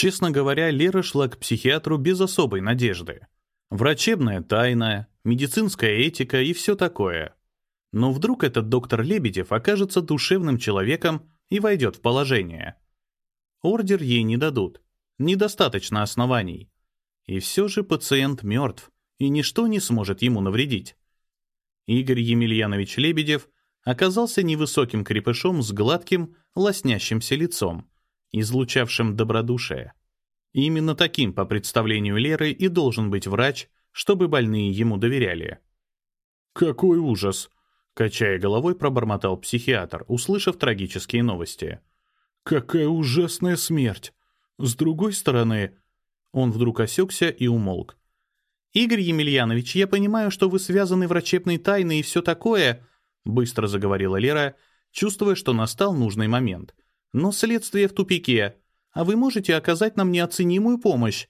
Честно говоря, Лера шла к психиатру без особой надежды. Врачебная тайна, медицинская этика и все такое. Но вдруг этот доктор Лебедев окажется душевным человеком и войдет в положение. Ордер ей не дадут. Недостаточно оснований. И все же пациент мертв, и ничто не сможет ему навредить. Игорь Емельянович Лебедев оказался невысоким крепышом с гладким, лоснящимся лицом, излучавшим добродушие. именно таким, по представлению Леры, и должен быть врач, чтобы больные ему доверяли. «Какой ужас!» — качая головой, пробормотал психиатр, услышав трагические новости. «Какая ужасная смерть! С другой стороны...» Он вдруг осекся и умолк. «Игорь Емельянович, я понимаю, что вы связаны врачебной тайной и все такое», — быстро заговорила Лера, чувствуя, что настал нужный момент. «Но следствие в тупике, а вы можете оказать нам неоценимую помощь.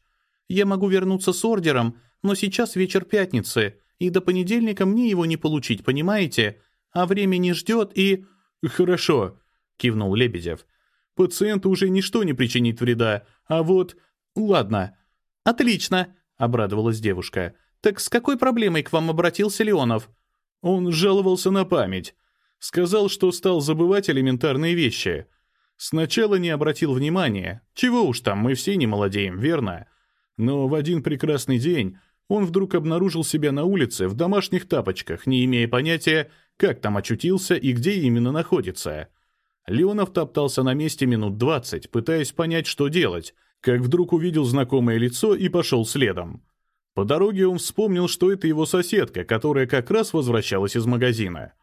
Я могу вернуться с ордером, но сейчас вечер пятницы, и до понедельника мне его не получить, понимаете? А время не ждет и...» «Хорошо», — кивнул Лебедев. «Пациенту уже ничто не причинит вреда, а вот... Ладно». «Отлично», — обрадовалась девушка. «Так с какой проблемой к вам обратился Леонов?» Он жаловался на память. Сказал, что стал забывать элементарные вещи. Сначала не обратил внимания. Чего уж там, мы все не молодеем, верно? Но в один прекрасный день он вдруг обнаружил себя на улице в домашних тапочках, не имея понятия, как там очутился и где именно находится. Леонов топтался на месте минут двадцать, пытаясь понять, что делать, как вдруг увидел знакомое лицо и пошел следом. По дороге он вспомнил, что это его соседка, которая как раз возвращалась из магазина.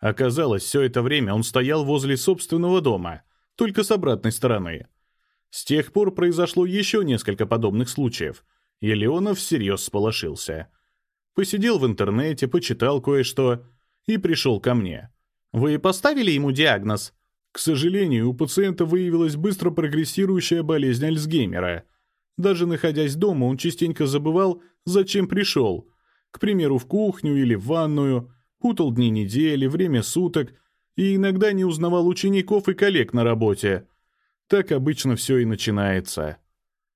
Оказалось, все это время он стоял возле собственного дома, только с обратной стороны. С тех пор произошло еще несколько подобных случаев, и Леонов всерьез сполошился. Посидел в интернете, почитал кое-что и пришел ко мне. «Вы поставили ему диагноз?» К сожалению, у пациента выявилась быстро прогрессирующая болезнь Альцгеймера. Даже находясь дома, он частенько забывал, зачем пришел. К примеру, в кухню или в ванную, путал дни недели, время суток и иногда не узнавал учеников и коллег на работе. Так обычно все и начинается.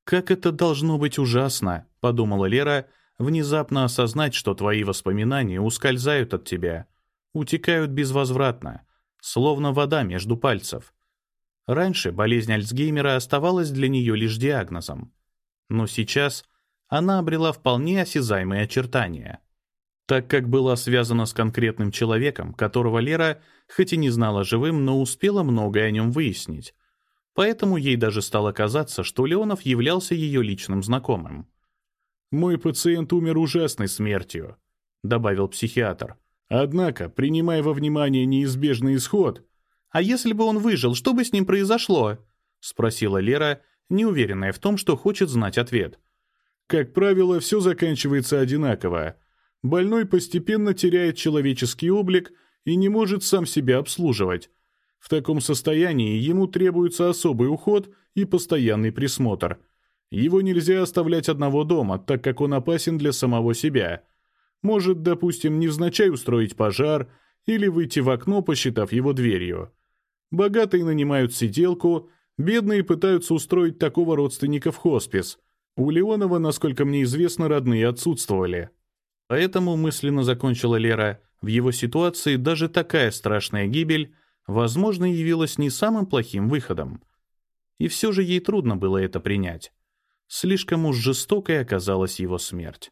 «Как это должно быть ужасно», — подумала Лера, внезапно осознать, что твои воспоминания ускользают от тебя, утекают безвозвратно, словно вода между пальцев. Раньше болезнь Альцгеймера оставалась для нее лишь диагнозом. Но сейчас она обрела вполне осязаемые очертания. Так как была связана с конкретным человеком, которого Лера, хоть и не знала живым, но успела многое о нем выяснить, Поэтому ей даже стало казаться, что Леонов являлся ее личным знакомым. «Мой пациент умер ужасной смертью», — добавил психиатр. «Однако, принимая во внимание неизбежный исход...» «А если бы он выжил, что бы с ним произошло?» — спросила Лера, неуверенная в том, что хочет знать ответ. «Как правило, все заканчивается одинаково. Больной постепенно теряет человеческий облик и не может сам себя обслуживать. В таком состоянии ему требуется особый уход и постоянный присмотр. Его нельзя оставлять одного дома, так как он опасен для самого себя. Может, допустим, невзначай устроить пожар или выйти в окно, посчитав его дверью. Богатые нанимают сиделку, бедные пытаются устроить такого родственника в хоспис. У Леонова, насколько мне известно, родные отсутствовали. Поэтому, мысленно закончила Лера, в его ситуации даже такая страшная гибель – возможно, явилось не самым плохим выходом. И все же ей трудно было это принять. Слишком уж жестокой оказалась его смерть.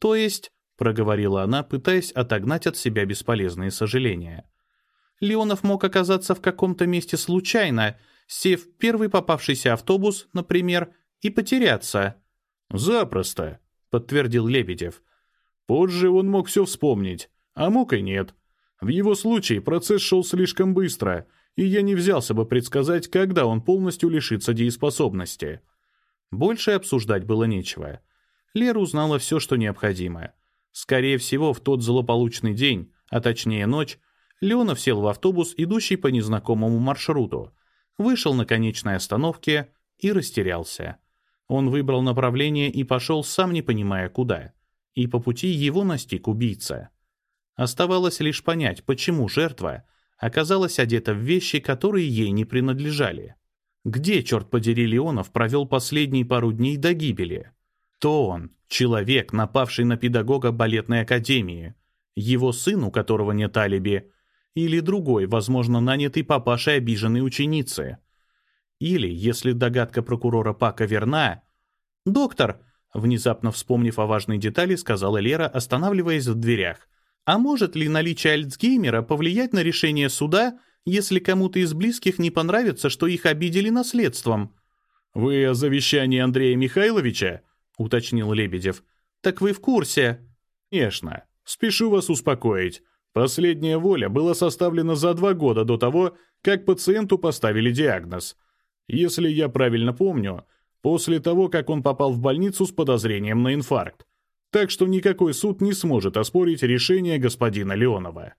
«То есть», — проговорила она, пытаясь отогнать от себя бесполезные сожаления, «Леонов мог оказаться в каком-то месте случайно, сев в первый попавшийся автобус, например, и потеряться». «Запросто», — подтвердил Лебедев. «Позже он мог все вспомнить, а мог и нет. В его случае процесс шел слишком быстро, и я не взялся бы предсказать, когда он полностью лишится дееспособности. Больше обсуждать было нечего. Лера узнала все, что необходимо. Скорее всего, в тот злополучный день, а точнее ночь, Леонов сел в автобус, идущий по незнакомому маршруту, вышел на конечной остановке и растерялся. Он выбрал направление и пошел, сам не понимая куда. И по пути его настиг убийца. Оставалось лишь понять, почему жертва оказалась одета в вещи, которые ей не принадлежали. Где, черт подери, Леонов провел последние пару дней до гибели? То он, человек, напавший на педагога балетной академии, его сын, у которого нет алиби, или другой, возможно, нанятый папашей обиженной ученицы. Или, если догадка прокурора Пака верна... «Доктор!» Внезапно вспомнив о важной детали, сказала Лера, останавливаясь в дверях. «А может ли наличие Альцгеймера повлиять на решение суда, если кому-то из близких не понравится, что их обидели наследством?» «Вы о завещании Андрея Михайловича?» — уточнил Лебедев. «Так вы в курсе?» «Конечно. Спешу вас успокоить. Последняя воля была составлена за два года до того, как пациенту поставили диагноз. Если я правильно помню, после того, как он попал в больницу с подозрением на инфаркт. Так что никакой суд не сможет оспорить решение господина Леонова.